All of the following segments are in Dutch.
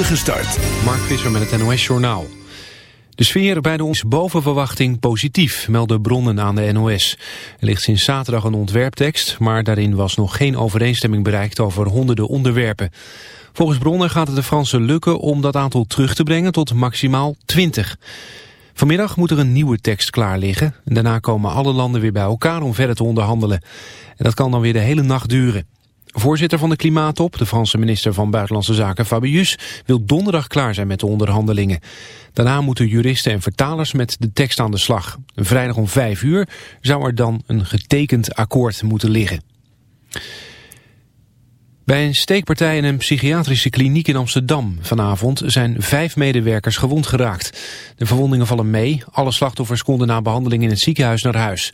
Start. Mark Visser met het NOS Journaal. De sfeer bij de ons boven verwachting positief, melden bronnen aan de NOS. Er ligt sinds zaterdag een ontwerptekst, maar daarin was nog geen overeenstemming bereikt over honderden onderwerpen. Volgens bronnen gaat het de Fransen lukken om dat aantal terug te brengen tot maximaal 20. Vanmiddag moet er een nieuwe tekst klaar liggen. En daarna komen alle landen weer bij elkaar om verder te onderhandelen. En dat kan dan weer de hele nacht duren. Voorzitter van de Klimaattop, de Franse minister van Buitenlandse Zaken Fabius, wil donderdag klaar zijn met de onderhandelingen. Daarna moeten juristen en vertalers met de tekst aan de slag. Vrijdag om vijf uur zou er dan een getekend akkoord moeten liggen. Bij een steekpartij in een psychiatrische kliniek in Amsterdam vanavond zijn vijf medewerkers gewond geraakt. De verwondingen vallen mee, alle slachtoffers konden na behandeling in het ziekenhuis naar huis.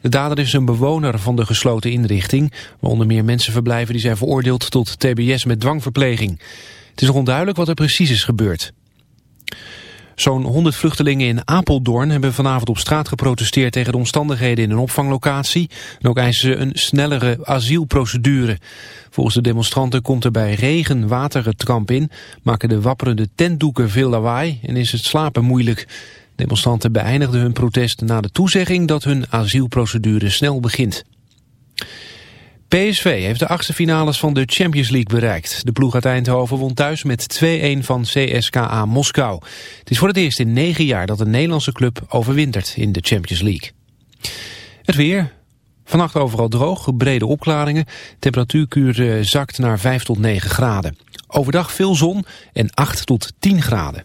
De dader is een bewoner van de gesloten inrichting, waar onder meer mensen verblijven die zijn veroordeeld tot tbs met dwangverpleging. Het is nog onduidelijk wat er precies is gebeurd. Zo'n 100 vluchtelingen in Apeldoorn hebben vanavond op straat geprotesteerd tegen de omstandigheden in een opvanglocatie. En ook eisen ze een snellere asielprocedure. Volgens de demonstranten komt er bij regen water het kamp in, maken de wapperende tentdoeken veel lawaai en is het slapen moeilijk. Demonstranten beëindigden hun protest na de toezegging dat hun asielprocedure snel begint. PSV heeft de achtste finales van de Champions League bereikt. De ploeg uit Eindhoven won thuis met 2-1 van CSKA Moskou. Het is voor het eerst in negen jaar dat een Nederlandse club overwintert in de Champions League. Het weer. Vannacht overal droog, brede opklaringen. Temperatuurkuur zakt naar 5 tot 9 graden. Overdag veel zon en 8 tot 10 graden.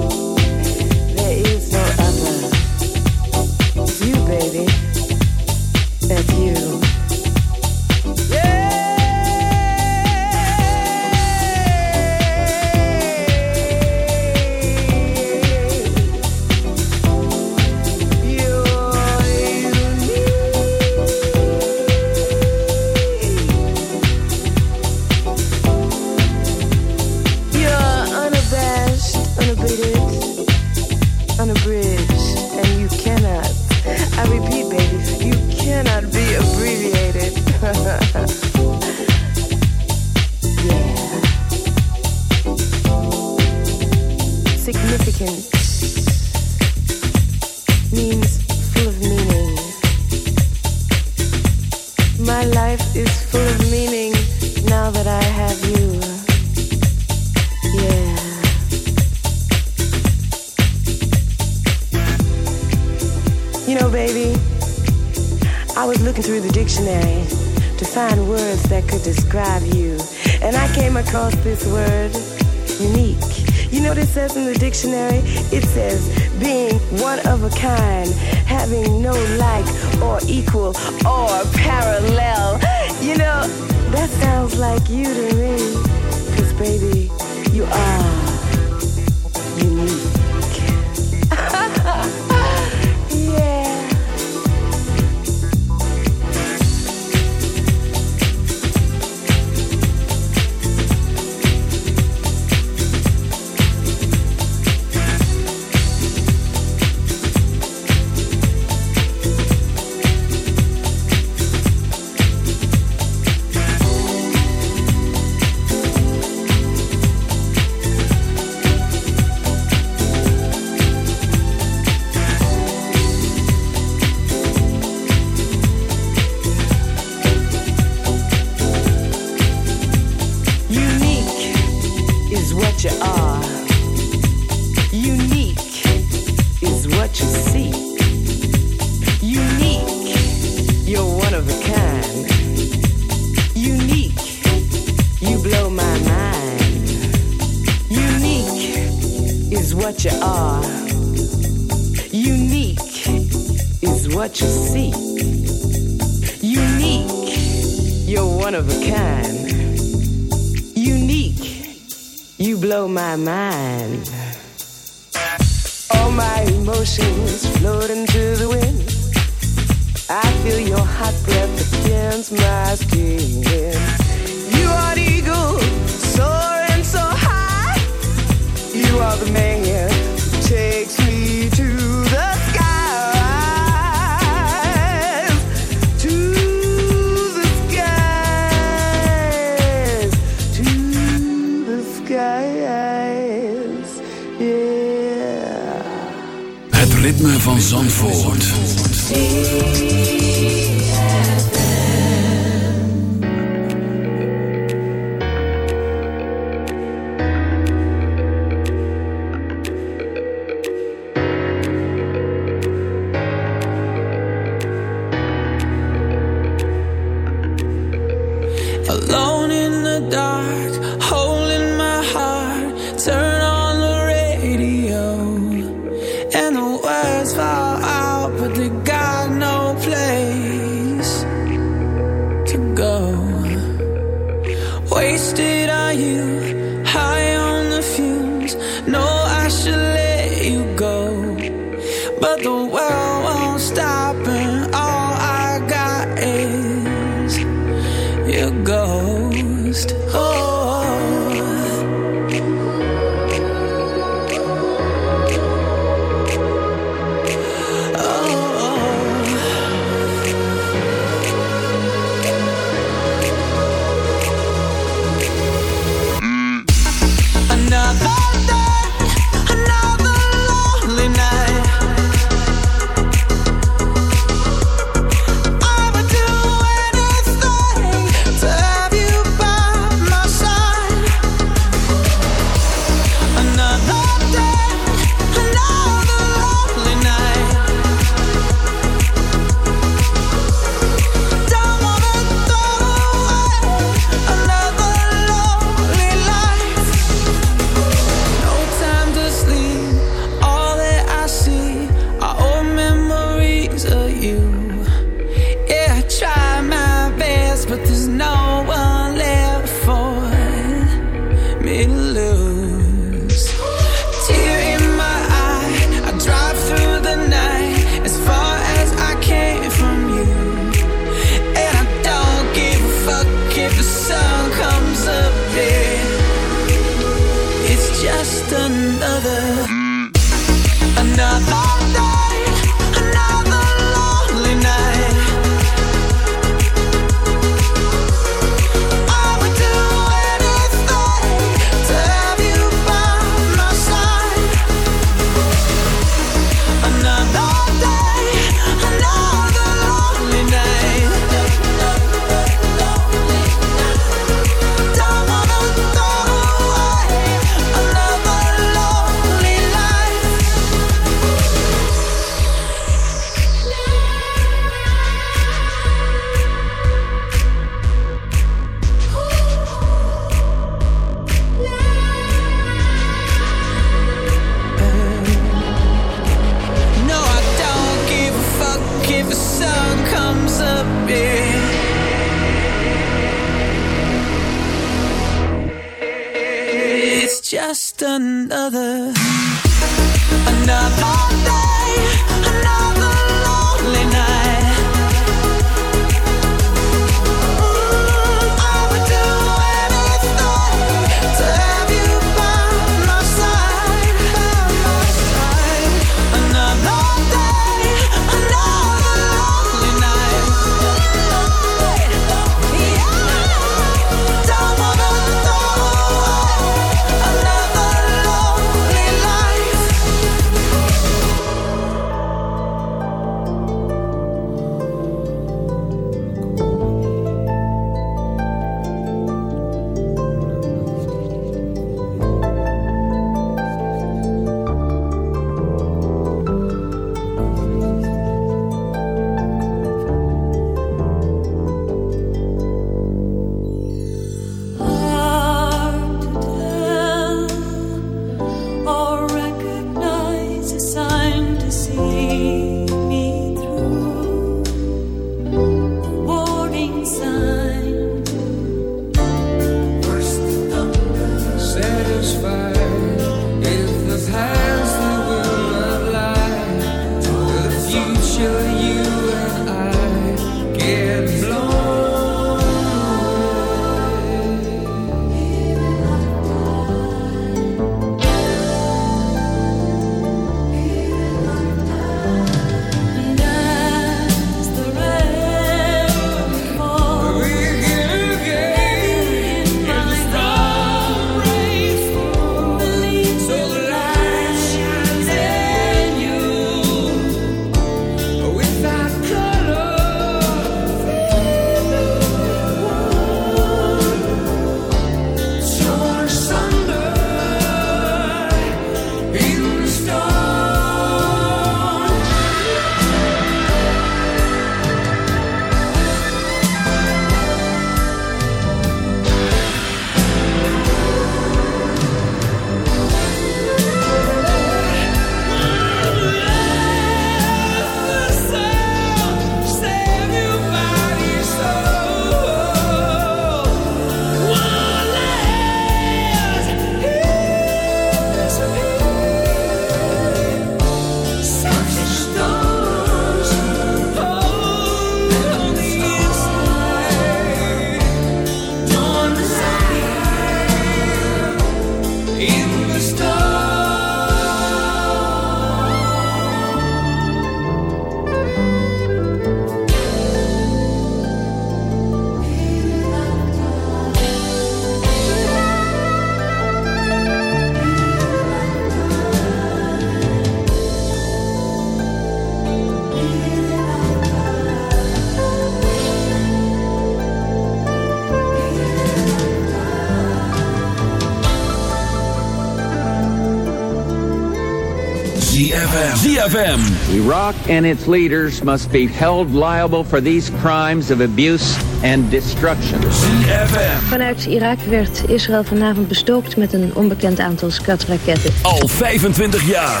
ZFM. Iraq and its leaders must be held liable for these crimes of abuse and destruction. ZFM. Vanuit Irak werd Israël vanavond bestookt met een onbekend aantal skatraketten. Al 25 jaar.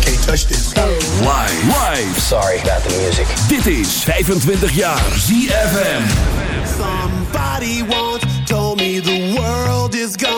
Can't touch this. Live. Live. Sorry about the music. Dit is 25 jaar ZFM. Somebody once told me the world is gonna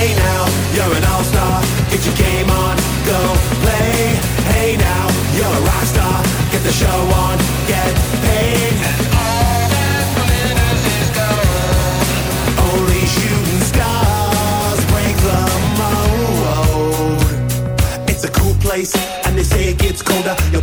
Hey now, you're an all-star. Get your game on, go play. Hey now, you're a rock star. Get the show on, get paid. And all that glitters is gold. Only shooting stars break the mold. It's a cool place, and they say it gets colder. You're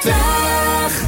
50.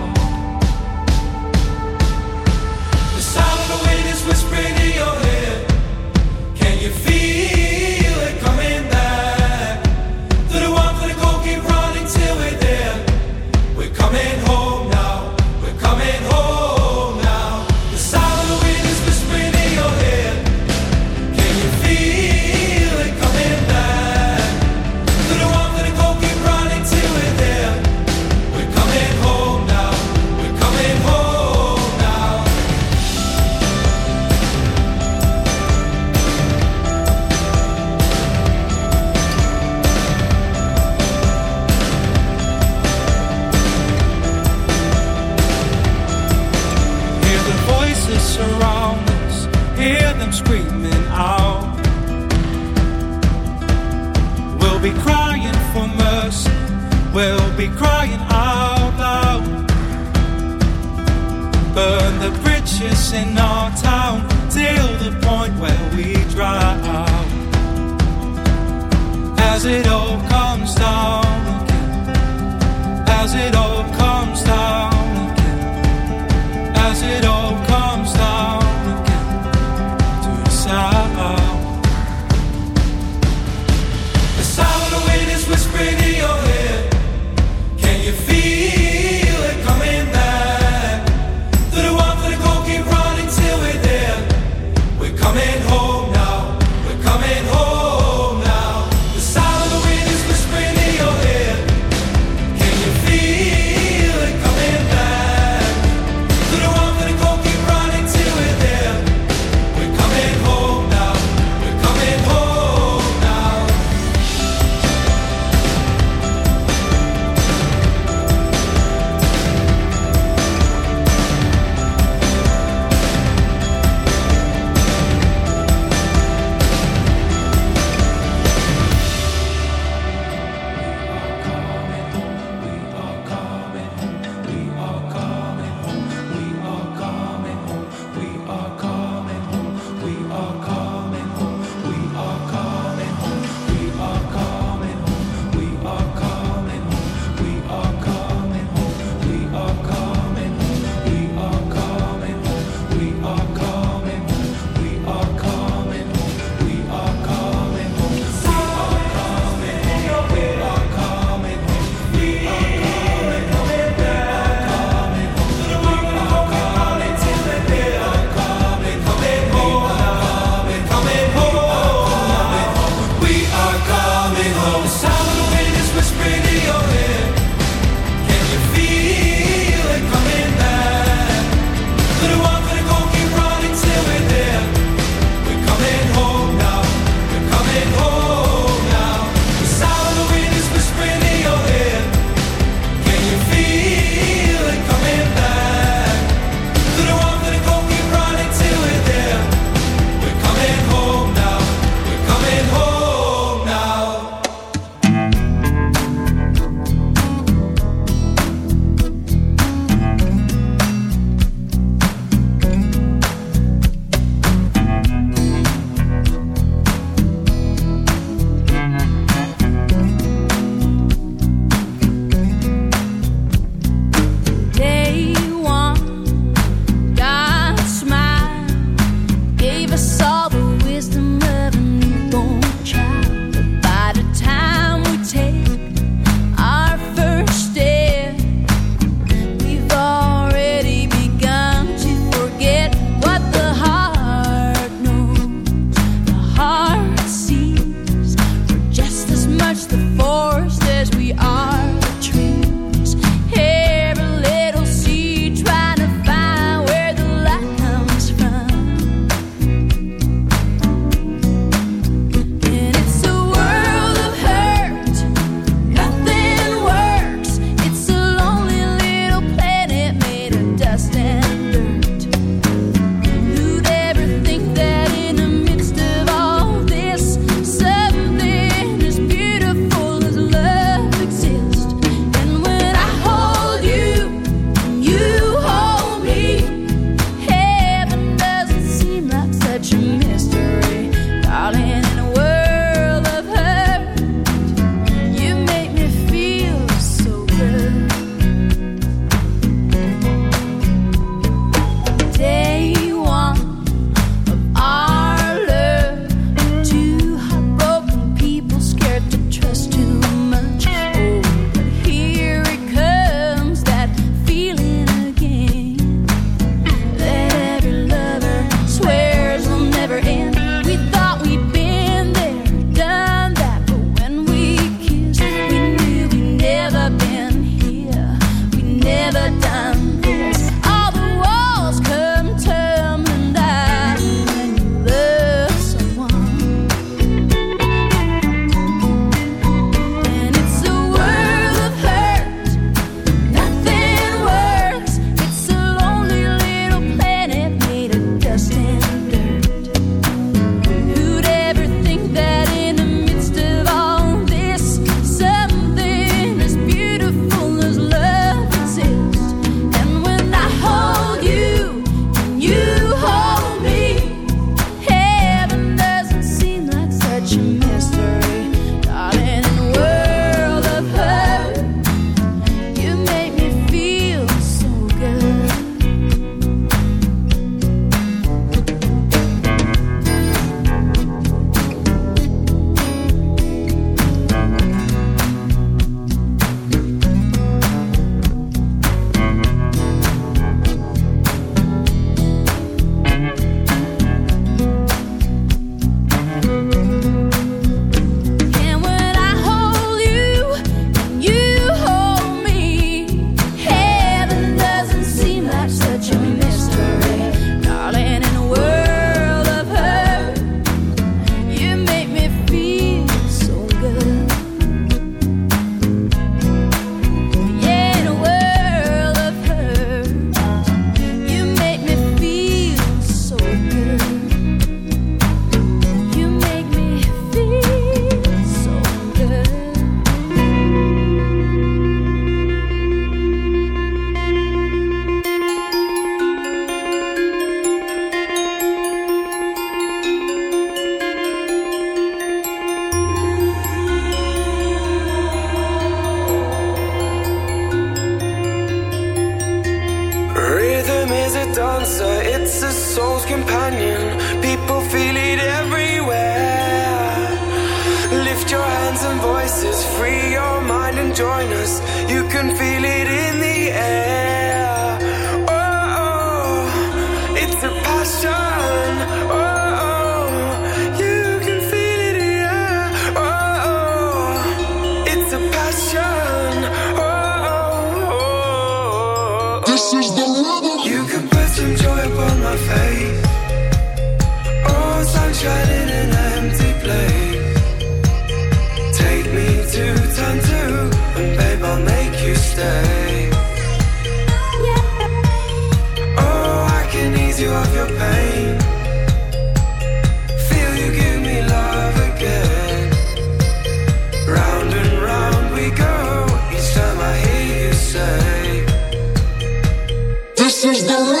The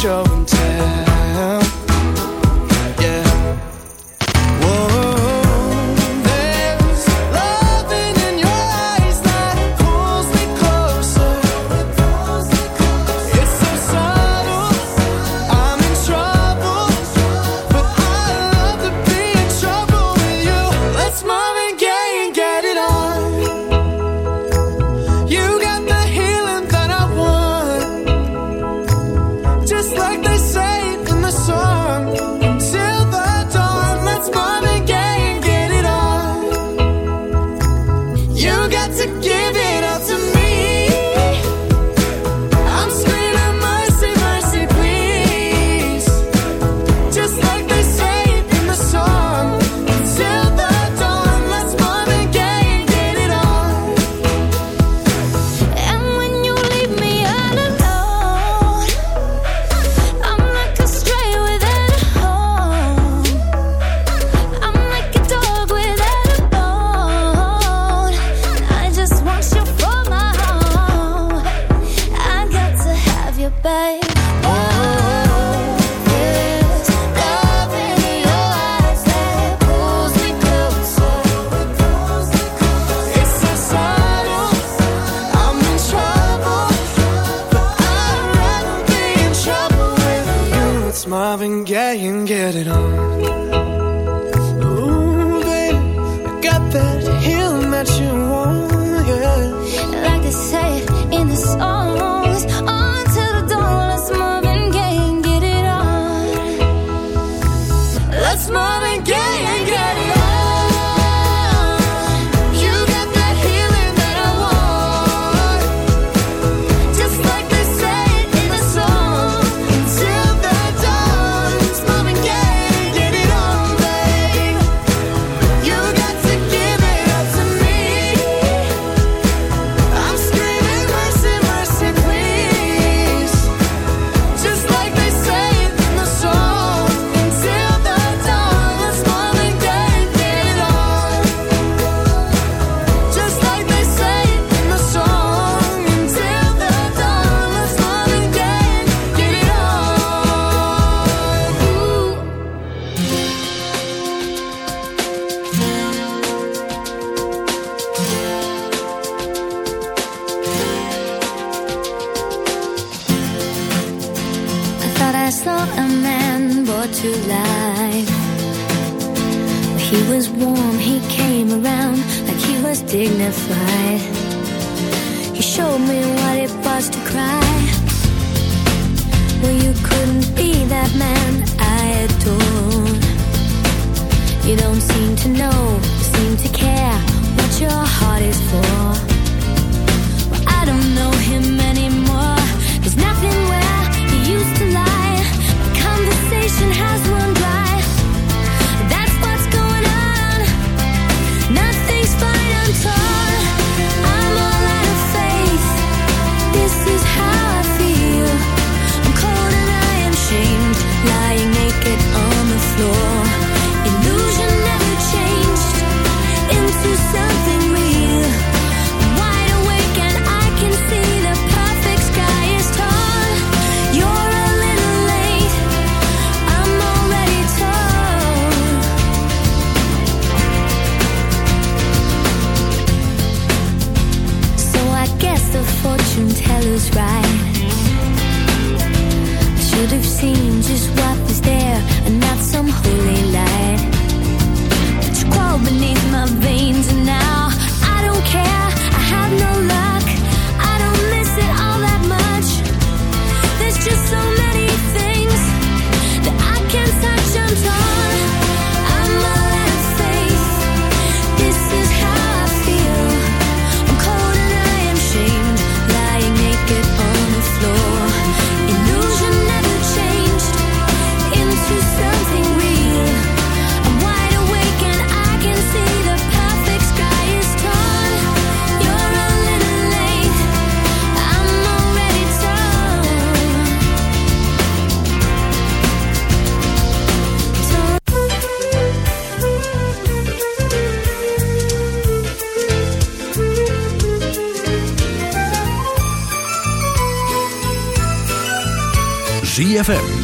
show and tell.